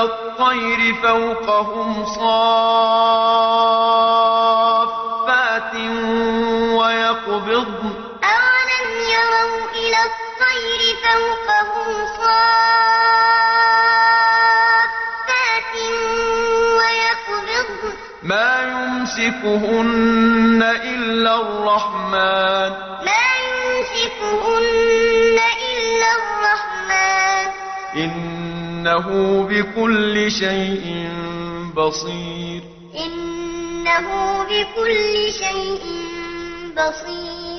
الطير فوقهم صافات ويقبضن. أولم يروا إلى الطير فوقهم صافات ويقبضن. ما يمسكهن إلا الرحمن. ما يمسكهن إلا الرحمن. إنه بكل شيء بصير. إنه بكل شيء بصير.